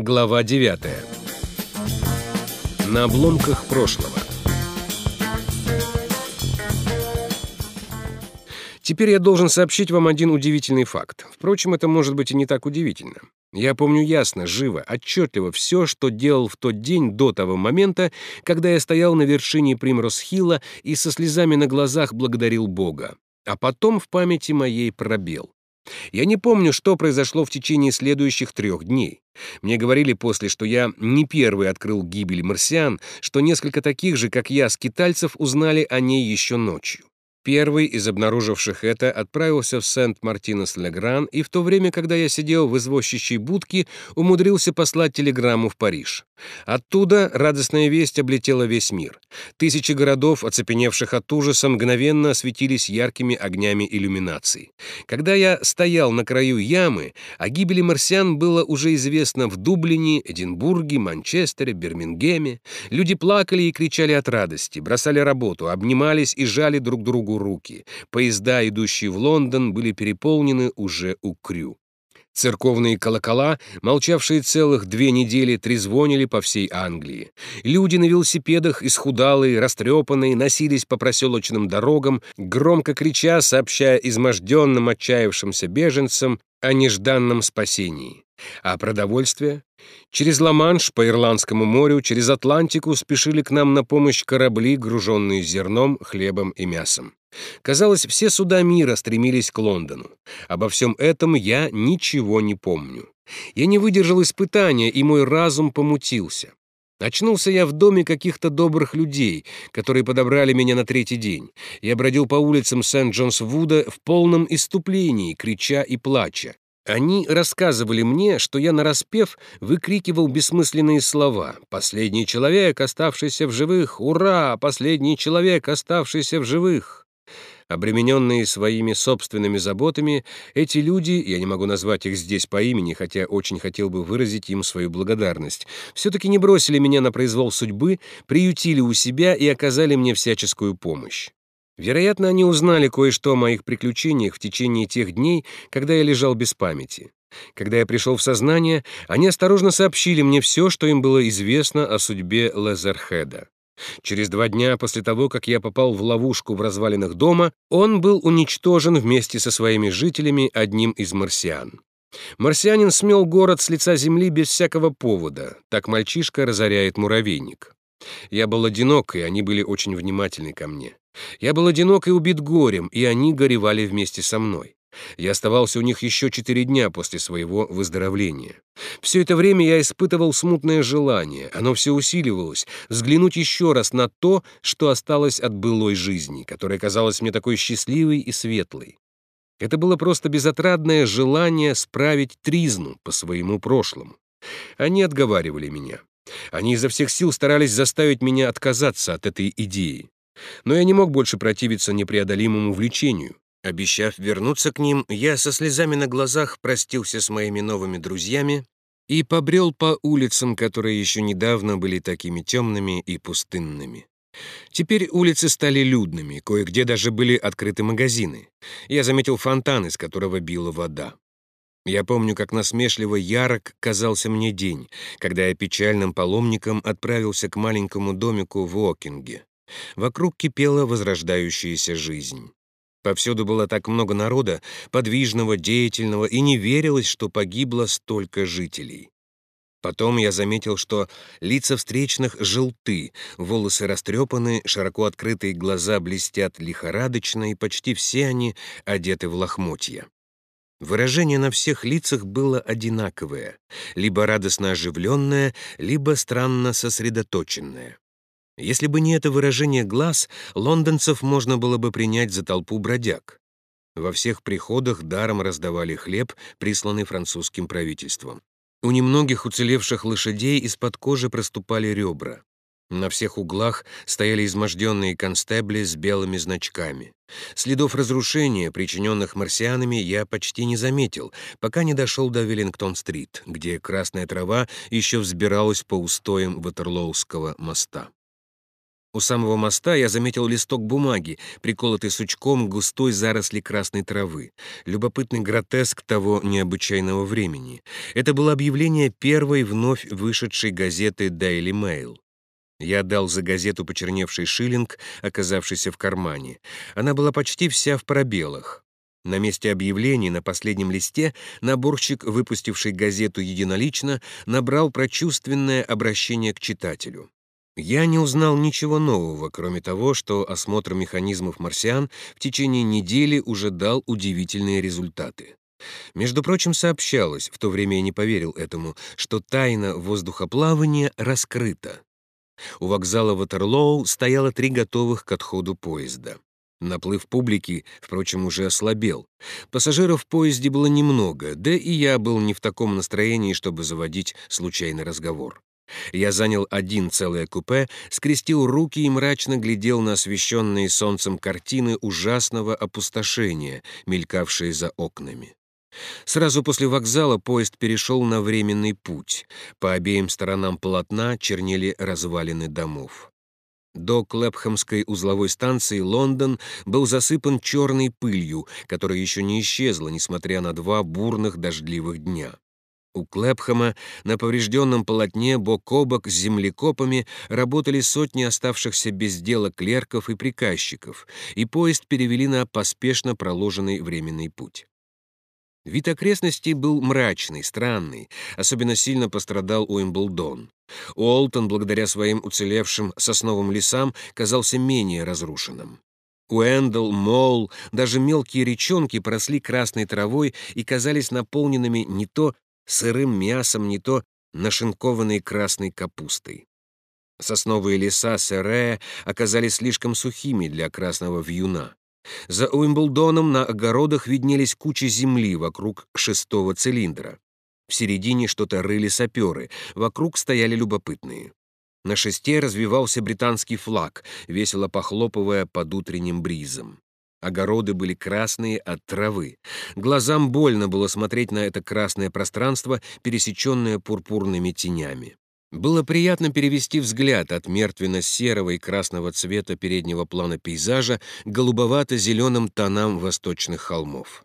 Глава 9. На обломках прошлого. Теперь я должен сообщить вам один удивительный факт. Впрочем, это может быть и не так удивительно. Я помню ясно, живо, отчетливо все, что делал в тот день до того момента, когда я стоял на вершине Примрос-Хилла и со слезами на глазах благодарил Бога. А потом в памяти моей пробел. Я не помню, что произошло в течение следующих трех дней. Мне говорили после, что я не первый открыл гибель марсиан, что несколько таких же, как я, скитальцев узнали о ней еще ночью. Первый из обнаруживших это отправился в Сент-Мартинес-Легран и в то время, когда я сидел в извозчичьей будке, умудрился послать телеграмму в Париж. Оттуда радостная весть облетела весь мир. Тысячи городов, оцепеневших от ужаса, мгновенно осветились яркими огнями иллюминаций. Когда я стоял на краю ямы, о гибели марсиан было уже известно в Дублине, Эдинбурге, Манчестере, Бирмингеме. Люди плакали и кричали от радости, бросали работу, обнимались и жали друг другу руки. Поезда, идущие в Лондон, были переполнены уже у Крю. Церковные колокола, молчавшие целых две недели, трезвонили по всей Англии. Люди на велосипедах, исхудалые, растрепанные, носились по проселочным дорогам, громко крича, сообщая изможденным, отчаявшимся беженцам о нежданном спасении. А продовольствие? Через Ла-Манш по Ирландскому морю, через Атлантику спешили к нам на помощь корабли, груженные зерном, хлебом и мясом. Казалось, все суда мира стремились к Лондону. Обо всем этом я ничего не помню. Я не выдержал испытания, и мой разум помутился. Очнулся я в доме каких-то добрых людей, которые подобрали меня на третий день. Я бродил по улицам Сент-Джонс-Вуда в полном иступлении, крича и плача. Они рассказывали мне, что я нараспев выкрикивал бессмысленные слова. «Последний человек, оставшийся в живых! Ура! Последний человек, оставшийся в живых!» Обремененные своими собственными заботами, эти люди, я не могу назвать их здесь по имени, хотя очень хотел бы выразить им свою благодарность, все-таки не бросили меня на произвол судьбы, приютили у себя и оказали мне всяческую помощь. Вероятно, они узнали кое-что о моих приключениях в течение тех дней, когда я лежал без памяти. Когда я пришел в сознание, они осторожно сообщили мне все, что им было известно о судьбе Лазерхеда. Через два дня после того, как я попал в ловушку в развалинах дома, он был уничтожен вместе со своими жителями одним из марсиан. Марсианин смел город с лица земли без всякого повода. Так мальчишка разоряет муравейник. Я был одинок, и они были очень внимательны ко мне. Я был одинок и убит горем, и они горевали вместе со мной. Я оставался у них еще четыре дня после своего выздоровления. Все это время я испытывал смутное желание, оно все усиливалось, взглянуть еще раз на то, что осталось от былой жизни, которая казалась мне такой счастливой и светлой. Это было просто безотрадное желание справить тризну по своему прошлому. Они отговаривали меня. Они изо всех сил старались заставить меня отказаться от этой идеи. Но я не мог больше противиться непреодолимому влечению. Обещав вернуться к ним, я со слезами на глазах простился с моими новыми друзьями и побрел по улицам, которые еще недавно были такими темными и пустынными. Теперь улицы стали людными, кое-где даже были открыты магазины. Я заметил фонтан, из которого била вода. Я помню, как насмешливо ярок казался мне день, когда я печальным паломником отправился к маленькому домику в Окинге. Вокруг кипела возрождающаяся жизнь. Повсюду было так много народа, подвижного, деятельного, и не верилось, что погибло столько жителей. Потом я заметил, что лица встречных желты, волосы растрепаны, широко открытые глаза блестят лихорадочно, и почти все они одеты в лохмотья. Выражение на всех лицах было одинаковое, либо радостно оживленное, либо странно сосредоточенное. Если бы не это выражение глаз, лондонцев можно было бы принять за толпу бродяг. Во всех приходах даром раздавали хлеб, присланный французским правительством. У немногих уцелевших лошадей из-под кожи проступали ребра. На всех углах стояли изможденные констебли с белыми значками. Следов разрушения, причиненных марсианами, я почти не заметил, пока не дошел до Веллингтон-стрит, где красная трава еще взбиралась по устоям Ватерлоуского моста. У самого моста я заметил листок бумаги, приколотый сучком к густой заросли красной травы. Любопытный гротеск того необычайного времени. Это было объявление первой вновь вышедшей газеты Daily Mail. Я дал за газету почерневший шиллинг, оказавшийся в кармане. Она была почти вся в пробелах. На месте объявлений на последнем листе наборщик, выпустивший газету единолично, набрал прочувственное обращение к читателю. Я не узнал ничего нового, кроме того, что осмотр механизмов марсиан в течение недели уже дал удивительные результаты. Между прочим, сообщалось, в то время я не поверил этому, что тайна воздухоплавания раскрыта. У вокзала Ватерлоу стояло три готовых к отходу поезда. Наплыв публики, впрочем, уже ослабел. Пассажиров в поезде было немного, да и я был не в таком настроении, чтобы заводить случайный разговор. Я занял один целое купе, скрестил руки и мрачно глядел на освещенные солнцем картины ужасного опустошения, мелькавшие за окнами. Сразу после вокзала поезд перешел на временный путь. По обеим сторонам полотна чернели развалины домов. До Клэпхэмской узловой станции Лондон был засыпан черной пылью, которая еще не исчезла, несмотря на два бурных дождливых дня. У Клэпхэма на поврежденном полотне бок о бок с землекопами работали сотни оставшихся без дела клерков и приказчиков, и поезд перевели на поспешно проложенный временный путь. Вид окрестностей был мрачный, странный, особенно сильно пострадал Уимблдон. Уолтон, благодаря своим уцелевшим сосновым лесам, казался менее разрушенным. Уэндл, Мол, даже мелкие речонки поросли красной травой и казались наполненными не то сырым мясом, не то нашинкованной красной капустой. Сосновые леса Серея оказались слишком сухими для красного вьюна. За Уимблдоном на огородах виднелись кучи земли вокруг шестого цилиндра. В середине что-то рыли саперы, вокруг стояли любопытные. На шесте развивался британский флаг, весело похлопывая под утренним бризом. Огороды были красные от травы. Глазам больно было смотреть на это красное пространство, пересеченное пурпурными тенями. Было приятно перевести взгляд от мертвенно-серого и красного цвета переднего плана пейзажа к голубовато-зеленым тонам восточных холмов.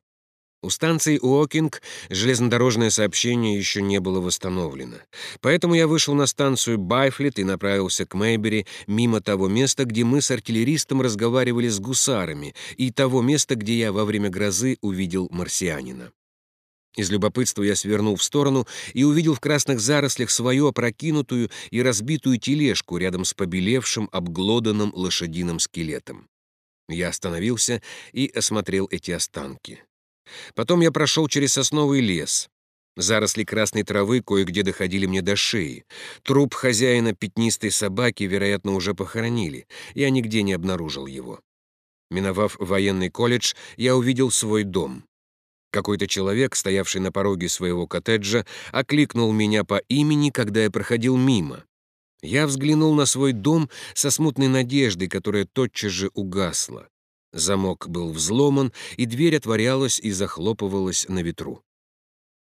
У станции Уокинг железнодорожное сообщение еще не было восстановлено. Поэтому я вышел на станцию Байфлет и направился к Мейбери мимо того места, где мы с артиллеристом разговаривали с гусарами, и того места, где я во время грозы увидел марсианина. Из любопытства я свернул в сторону и увидел в красных зарослях свою опрокинутую и разбитую тележку рядом с побелевшим, обглоданным лошадиным скелетом. Я остановился и осмотрел эти останки. Потом я прошел через сосновый лес. Заросли красной травы кое-где доходили мне до шеи. Труп хозяина пятнистой собаки, вероятно, уже похоронили. Я нигде не обнаружил его. Миновав военный колледж, я увидел свой дом. Какой-то человек, стоявший на пороге своего коттеджа, окликнул меня по имени, когда я проходил мимо. Я взглянул на свой дом со смутной надеждой, которая тотчас же угасла. Замок был взломан, и дверь отворялась и захлопывалась на ветру.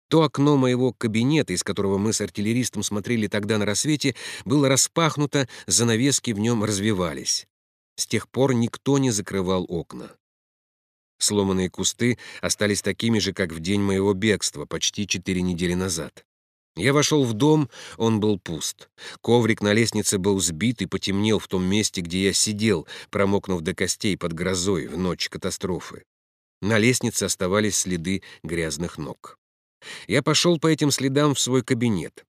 То окно моего кабинета, из которого мы с артиллеристом смотрели тогда на рассвете, было распахнуто, занавески в нем развивались. С тех пор никто не закрывал окна. Сломанные кусты остались такими же, как в день моего бегства, почти четыре недели назад. Я вошел в дом, он был пуст. Коврик на лестнице был сбит и потемнел в том месте, где я сидел, промокнув до костей под грозой в ночь катастрофы. На лестнице оставались следы грязных ног. Я пошел по этим следам в свой кабинет.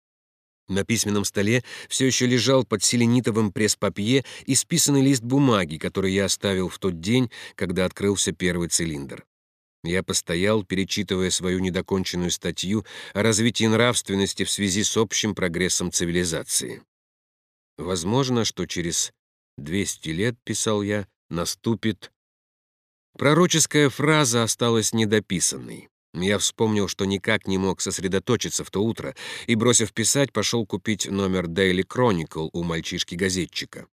На письменном столе все еще лежал под селенитовым пресс-папье исписанный лист бумаги, который я оставил в тот день, когда открылся первый цилиндр. Я постоял, перечитывая свою недоконченную статью о развитии нравственности в связи с общим прогрессом цивилизации. Возможно, что через 200 лет, писал я, наступит... Пророческая фраза осталась недописанной. Я вспомнил, что никак не мог сосредоточиться в то утро, и, бросив писать, пошел купить номер Daily Chronicle у мальчишки-газетчика.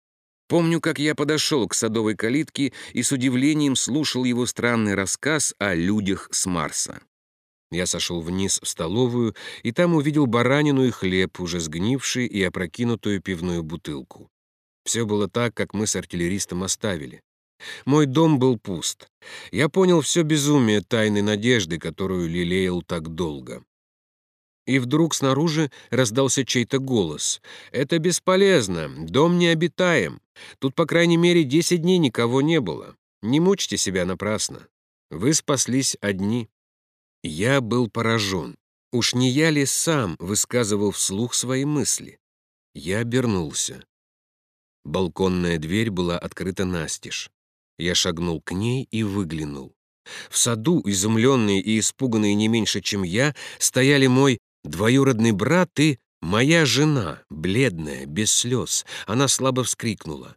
Помню, как я подошел к садовой калитке и с удивлением слушал его странный рассказ о людях с Марса. Я сошел вниз в столовую и там увидел баранину и хлеб, уже сгнивший и опрокинутую пивную бутылку. Все было так, как мы с артиллеристом оставили. Мой дом был пуст. Я понял все безумие тайной надежды, которую лелеял так долго. И вдруг снаружи раздался чей-то голос. «Это бесполезно. Дом необитаем. Тут, по крайней мере, десять дней никого не было. Не мучьте себя напрасно. Вы спаслись одни». Я был поражен. Уж не я ли сам высказывал вслух свои мысли? Я обернулся. Балконная дверь была открыта настежь. Я шагнул к ней и выглянул. В саду, изумленные и испуганные не меньше, чем я, стояли мой двоюродный брат и моя жена, бледная, без слез. Она слабо вскрикнула.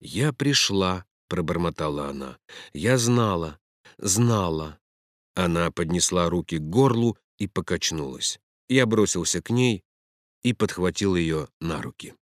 «Я пришла», — пробормотала она. «Я знала, знала». Она поднесла руки к горлу и покачнулась. Я бросился к ней и подхватил ее на руки.